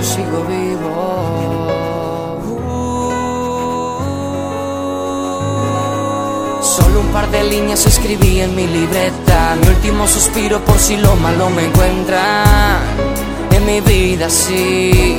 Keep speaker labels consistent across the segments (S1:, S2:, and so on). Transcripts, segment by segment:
S1: yo sigo vivo. Solo un par de líneas escribí en mi libreta, mi último suspiro por si lo malo me encuentra. En mi vida sí,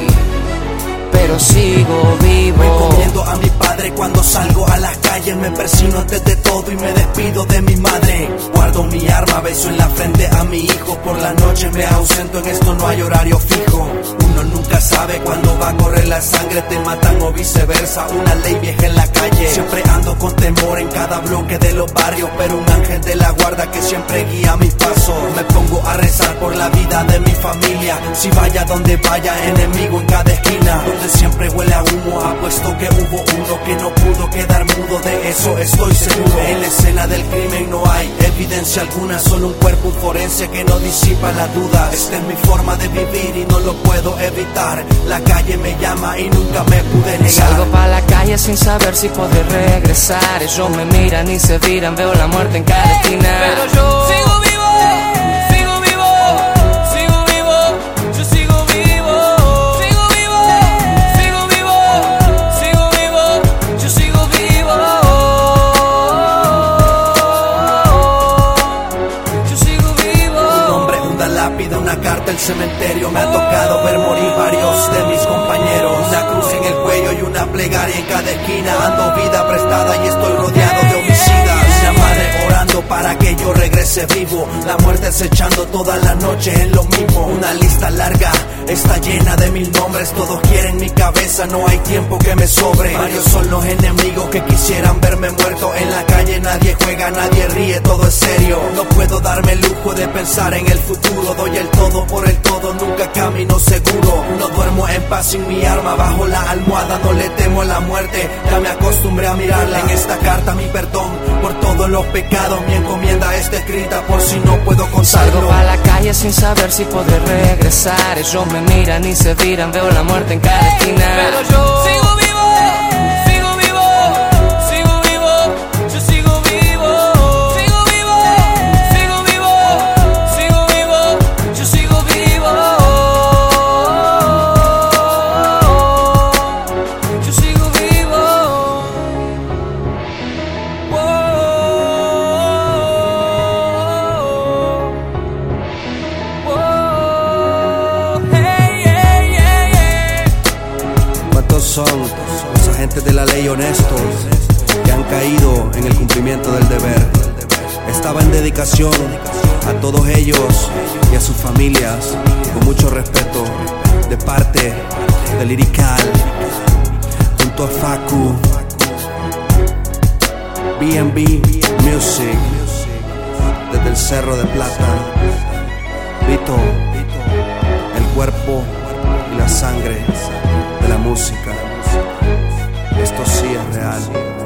S1: pero sigo vivo.
S2: Me encomiendo a mi padre cuando salgo a las calles, me persino antes de todo y me despido de mi madre. Guardo mi arma, beso en la frente a mi hijo. Por la noche me ausento, en esto no hay horario fijo. Uno nunca sabe cuándo va a correr la sangre, te matan o viceversa. Una ley vieja en la calle. Siempre ando con temor en cada bloque de los barrios, pero un ángel de la guarda que siempre guía mis pasos. Me pongo a rezar por la vida de mi familia. Si vaya donde vaya, enemigo en cada esquina. Donde siempre huele a humo, apuesto que hubo uno que no pudo quedar mudo. De eso estoy seguro. En la escena del crimen no hay evidencia alguna, solo un cuerpo forense que no disipa la duda. Esta es mi forma de vivir y no lo puedo evitar. La calle me llama y nunca me pude negar.
S1: Salgo pa' la calle sin saber si podré regresar. Ellos me miran y se viran, veo la muerte en cada esquina. Pero yo
S2: una carta, el cementerio. Me ha tocado ver morir varios de mis compañeros. Una cruz en el cuello y una plegaria en cada esquina. Ando vida prestada y estoy rodeado de homicidas. Una madre orando para que yo regrese vivo. La muerte acechando toda la noche en lo mismo. Una lista larga está llena de mil nombres. Todos quieren mi cabeza, no hay tiempo que me sobre. Varios son los enemigos que quisieran verme muerto. En la calle nadie juega, nadie ríe, todo es serio. Pensar en el futuro. Doy el todo por el todo, nunca camino seguro. No duermo en paz sin mi arma bajo la almohada. No le temo a la muerte, ya me acostumbré a mirarla. En esta carta mi perdón por todos los pecados. Mi encomienda está escrita por si no puedo
S1: Salgo
S2: contarlo.
S1: pa' la calle sin saber si podré regresar. Ellos me miran y se viran, veo la muerte en cada esquina. Pero yo
S2: son los agentes de la ley honestos que han caído en el cumplimiento del deber? Estaba en dedicación a todos ellos y a sus familias, con mucho respeto, de parte de Lirical, junto a Facu, BB Music, desde el Cerro de Plata, Vito, el cuerpo y la sangre de la música. Esto sí es real.